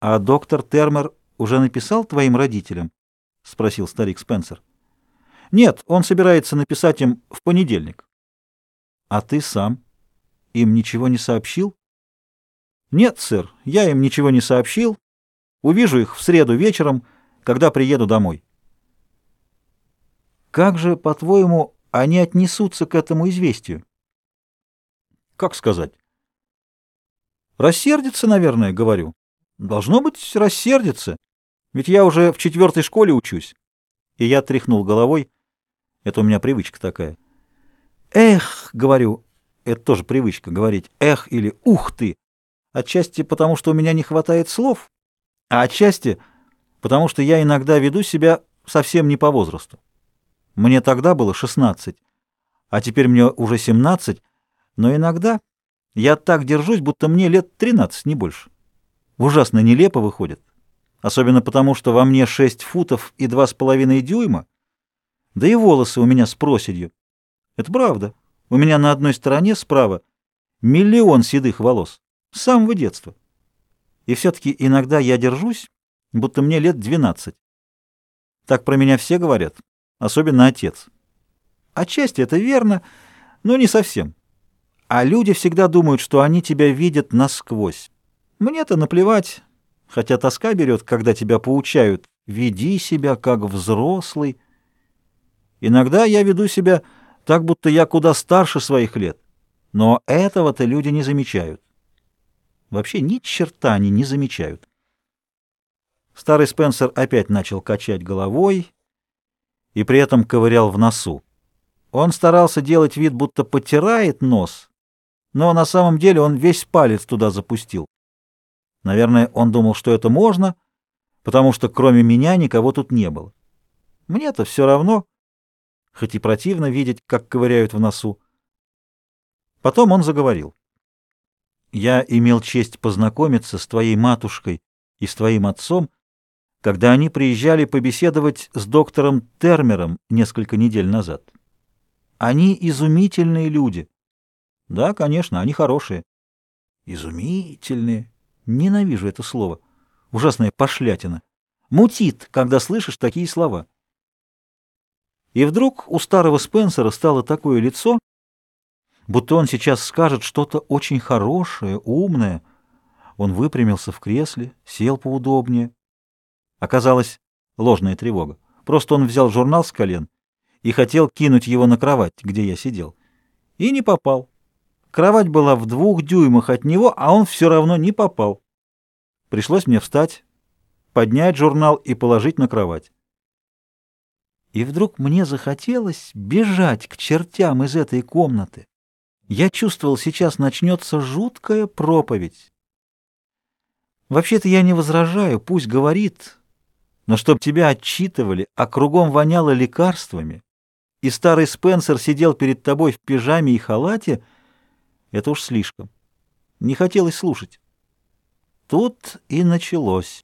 А доктор Термер уже написал твоим родителям? — спросил старик Спенсер. — Нет, он собирается написать им в понедельник. — А ты сам? Им ничего не сообщил? — Нет, сэр, я им ничего не сообщил. Увижу их в среду вечером, когда приеду домой. — Как же, по-твоему, они отнесутся к этому известию? — Как сказать? — Рассердится, наверное, говорю. Должно быть, рассердится. Ведь я уже в четвертой школе учусь. И я тряхнул головой. Это у меня привычка такая. Эх, говорю, это тоже привычка говорить эх или ух ты. Отчасти потому, что у меня не хватает слов, а отчасти потому, что я иногда веду себя совсем не по возрасту. Мне тогда было 16, а теперь мне уже 17, но иногда я так держусь, будто мне лет 13, не больше. Ужасно нелепо выходит. Особенно потому, что во мне 6 футов и 2,5 дюйма, да и волосы у меня с проседью. Это правда. У меня на одной стороне справа миллион седых волос. С самого детства. И все-таки иногда я держусь, будто мне лет 12. Так про меня все говорят, особенно отец. Отчасти это верно, но не совсем. А люди всегда думают, что они тебя видят насквозь. Мне-то наплевать, хотя тоска берет, когда тебя поучают. Веди себя как взрослый. Иногда я веду себя так, будто я куда старше своих лет. Но этого-то люди не замечают. Вообще ни черта они не замечают. Старый Спенсер опять начал качать головой и при этом ковырял в носу. Он старался делать вид, будто потирает нос, но на самом деле он весь палец туда запустил. Наверное, он думал, что это можно, потому что кроме меня никого тут не было. Мне-то все равно, хоть и противно видеть, как ковыряют в носу. Потом он заговорил. «Я имел честь познакомиться с твоей матушкой и с твоим отцом, когда они приезжали побеседовать с доктором Термером несколько недель назад. Они изумительные люди. Да, конечно, они хорошие. Изумительные. Ненавижу это слово. Ужасная пошлятина. Мутит, когда слышишь такие слова. И вдруг у старого Спенсера стало такое лицо, будто он сейчас скажет что-то очень хорошее, умное. Он выпрямился в кресле, сел поудобнее. Оказалось, ложная тревога. Просто он взял журнал с колен и хотел кинуть его на кровать, где я сидел. И не попал. Кровать была в двух дюймах от него, а он все равно не попал. Пришлось мне встать, поднять журнал и положить на кровать. И вдруг мне захотелось бежать к чертям из этой комнаты. Я чувствовал, сейчас начнется жуткая проповедь. Вообще-то я не возражаю, пусть говорит, но чтоб тебя отчитывали, а кругом воняло лекарствами, и старый Спенсер сидел перед тобой в пижаме и халате — это уж слишком. Не хотелось слушать. Тут и началось.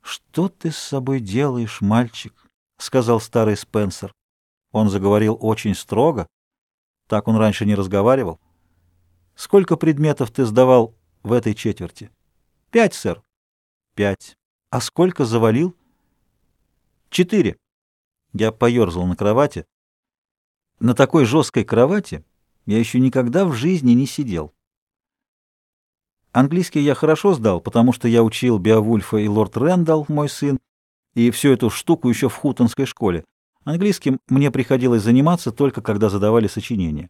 «Что ты с собой делаешь, мальчик?» — сказал старый Спенсер. Он заговорил очень строго. Так он раньше не разговаривал. «Сколько предметов ты сдавал в этой четверти?» «Пять, сэр». «Пять. А сколько завалил?» «Четыре». Я поерзал на кровати. На такой жесткой кровати я еще никогда в жизни не сидел. Английский я хорошо сдал, потому что я учил Беовульфа и лорд Рэндалл, мой сын, и всю эту штуку еще в Хутонской школе. Английским мне приходилось заниматься только когда задавали сочинения.